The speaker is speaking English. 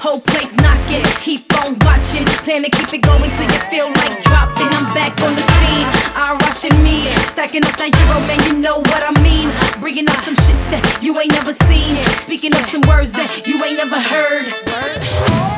Whole place knocking, keep on watching. Plan to keep it going till you feel like dropping. I'm back on the scene, I rushing me. Stacking up that euro, man, you know what I mean. Bringing up some shit that you ain't never seen. Speaking up some words that you ain't never heard.